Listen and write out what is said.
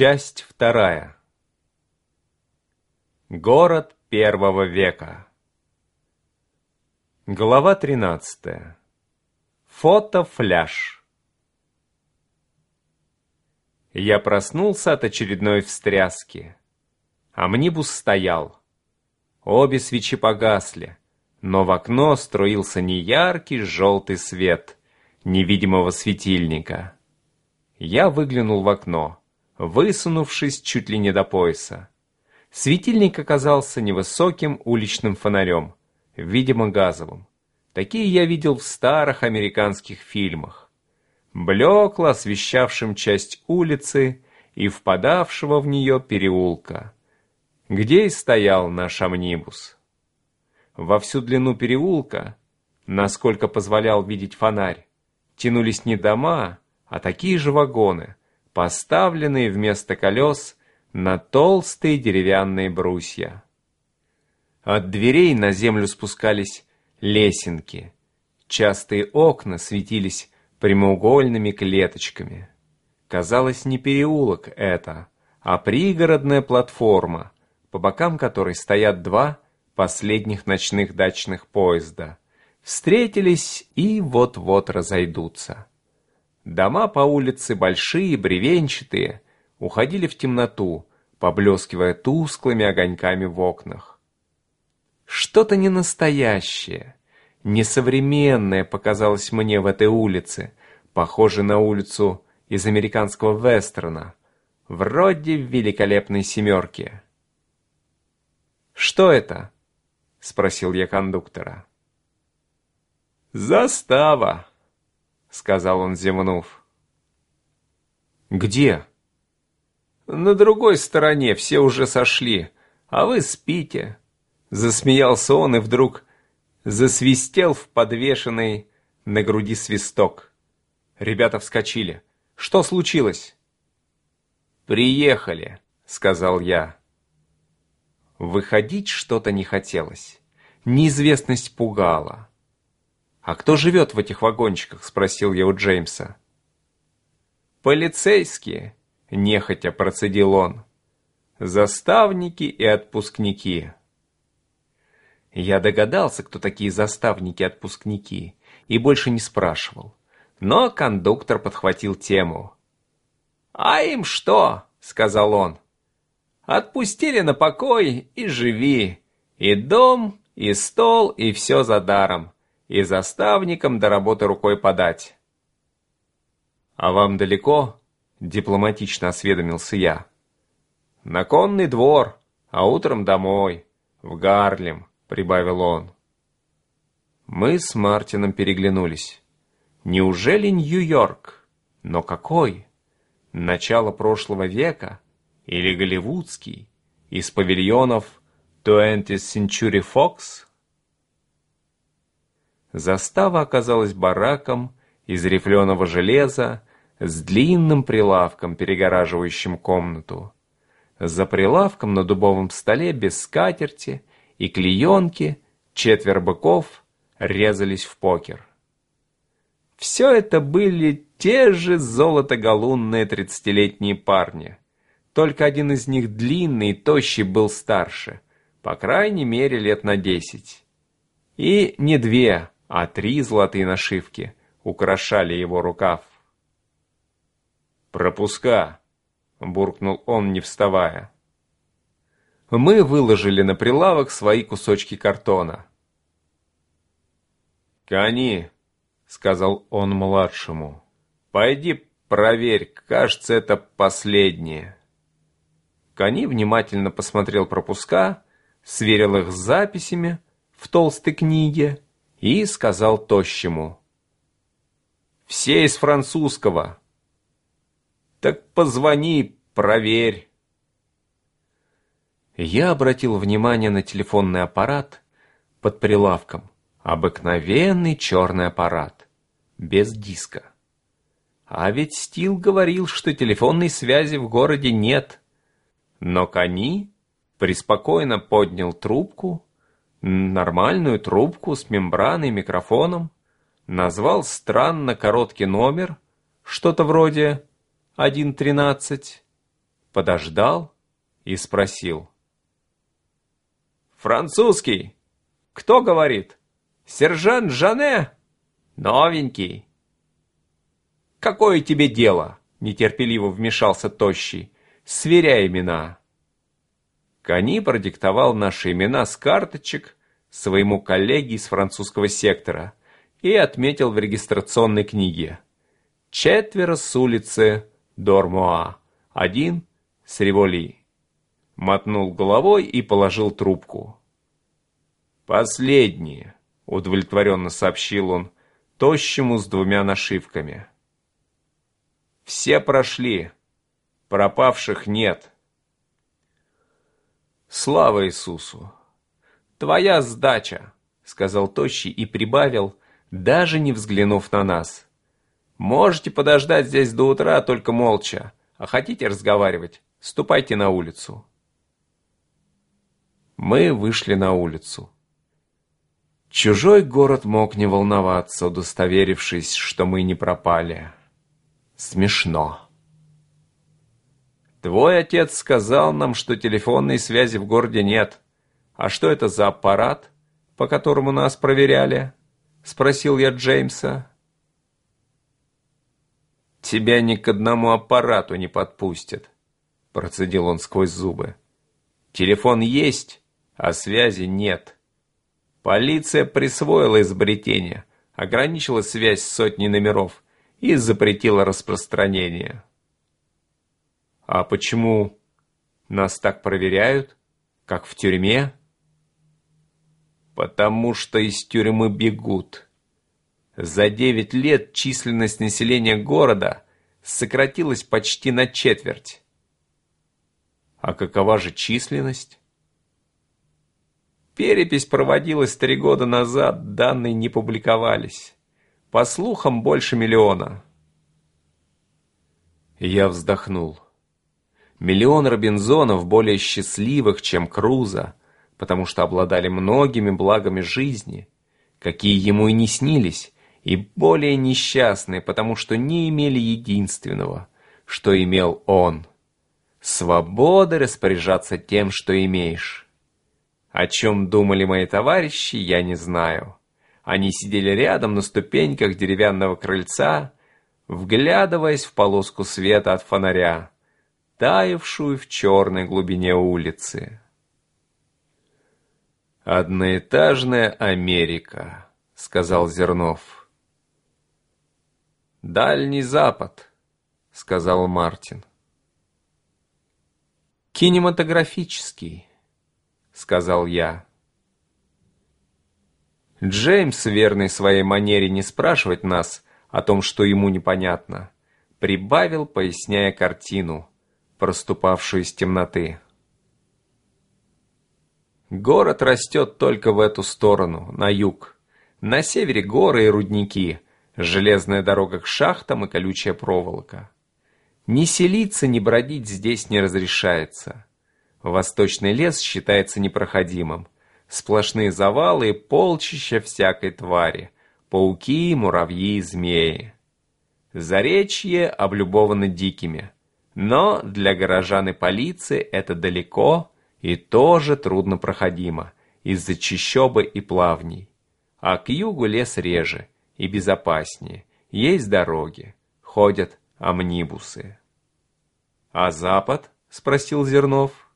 Часть вторая. Город первого века. Глава тринадцатая. Фото-фляж. Я проснулся от очередной встряски. Амнибус стоял. Обе свечи погасли, но в окно струился неяркий желтый свет невидимого светильника. Я выглянул в окно, высунувшись чуть ли не до пояса. Светильник оказался невысоким уличным фонарем, видимо газовым. Такие я видел в старых американских фильмах. Блекло освещавшим часть улицы и впадавшего в нее переулка, где и стоял наш амнибус. Во всю длину переулка, насколько позволял видеть фонарь, тянулись не дома, а такие же вагоны, поставленные вместо колес на толстые деревянные брусья. От дверей на землю спускались лесенки. Частые окна светились прямоугольными клеточками. Казалось, не переулок это, а пригородная платформа, по бокам которой стоят два последних ночных дачных поезда. Встретились и вот-вот разойдутся. Дома по улице большие, бревенчатые, уходили в темноту, поблескивая тусклыми огоньками в окнах. Что-то ненастоящее, несовременное показалось мне в этой улице, похоже на улицу из американского вестерна, вроде великолепной семерки. «Что это?» — спросил я кондуктора. «Застава!» — сказал он, зевнув. «Где?» «На другой стороне все уже сошли, а вы спите». Засмеялся он и вдруг засвистел в подвешенный на груди свисток. Ребята вскочили. «Что случилось?» «Приехали», — сказал я. Выходить что-то не хотелось. Неизвестность пугала. «А кто живет в этих вагончиках?» — спросил я у Джеймса. «Полицейские», — нехотя процедил он. «Заставники и отпускники». Я догадался, кто такие заставники-отпускники, и больше не спрашивал. Но кондуктор подхватил тему. «А им что?» — сказал он. «Отпустили на покой и живи. И дом, и стол, и все за даром и заставникам до работы рукой подать. «А вам далеко?» — дипломатично осведомился я. «На конный двор, а утром домой, в Гарлем», — прибавил он. Мы с Мартином переглянулись. Неужели Нью-Йорк? Но какой? Начало прошлого века? Или голливудский? Из павильонов 20th Century Fox? Застава оказалась бараком из рифленого железа с длинным прилавком, перегораживающим комнату. За прилавком на дубовом столе без скатерти и клеенки четверо быков резались в покер. Все это были те же золотоголунные тридцатилетние парни. Только один из них длинный и тощий был старше, по крайней мере лет на десять. И не две, а три золотые нашивки украшали его рукав. «Пропуска!» — буркнул он, не вставая. Мы выложили на прилавок свои кусочки картона. «Кони!» — сказал он младшему. «Пойди проверь, кажется, это последнее». Кони внимательно посмотрел пропуска, сверил их с записями в толстой книге и сказал тощему. «Все из французского». «Так позвони, проверь». Я обратил внимание на телефонный аппарат под прилавком. Обыкновенный черный аппарат, без диска. А ведь Стил говорил, что телефонной связи в городе нет. Но Кани преспокойно поднял трубку нормальную трубку с мембраной и микрофоном, назвал странно короткий номер, что-то вроде 1.13, подождал и спросил. «Французский! Кто говорит? Сержант Жане? Новенький!» «Какое тебе дело?» — нетерпеливо вмешался Тощий. «Сверяй имена». Кони продиктовал наши имена с карточек своему коллеге из французского сектора и отметил в регистрационной книге. Четверо с улицы Дормуа, один с Револи. Мотнул головой и положил трубку. «Последние», — удовлетворенно сообщил он, тощему с двумя нашивками. «Все прошли. Пропавших нет». «Слава Иисусу! Твоя сдача!» — сказал Тощий и прибавил, даже не взглянув на нас. «Можете подождать здесь до утра, только молча, а хотите разговаривать, ступайте на улицу». Мы вышли на улицу. Чужой город мог не волноваться, удостоверившись, что мы не пропали. Смешно. Твой отец сказал нам, что телефонной связи в городе нет. А что это за аппарат, по которому нас проверяли? Спросил я Джеймса. Тебя ни к одному аппарату не подпустят, процедил он сквозь зубы. Телефон есть, а связи нет. Полиция присвоила изобретение, ограничила связь сотней номеров и запретила распространение. А почему нас так проверяют, как в тюрьме? Потому что из тюрьмы бегут. За девять лет численность населения города сократилась почти на четверть. А какова же численность? Перепись проводилась три года назад, данные не публиковались. По слухам, больше миллиона. Я вздохнул. Миллион Робинзонов более счастливых, чем Круза, потому что обладали многими благами жизни, какие ему и не снились, и более несчастные, потому что не имели единственного, что имел он. Свободы распоряжаться тем, что имеешь. О чем думали мои товарищи, я не знаю. Они сидели рядом на ступеньках деревянного крыльца, вглядываясь в полоску света от фонаря, таявшую в черной глубине улицы. «Одноэтажная Америка», — сказал Зернов. «Дальний Запад», — сказал Мартин. «Кинематографический», — сказал я. Джеймс, верный своей манере не спрашивать нас о том, что ему непонятно, прибавил, поясняя картину — проступавшую из темноты. Город растет только в эту сторону, на юг. На севере горы и рудники, железная дорога к шахтам и колючая проволока. Ни селиться, ни бродить здесь не разрешается. Восточный лес считается непроходимым. Сплошные завалы и полчища всякой твари. Пауки, муравьи змеи. Заречье облюбовано дикими. Но для горожан и полиции это далеко и тоже труднопроходимо из-за чащобы и плавней. А к югу лес реже и безопаснее, есть дороги, ходят амнибусы. «А запад?» — спросил Зернов.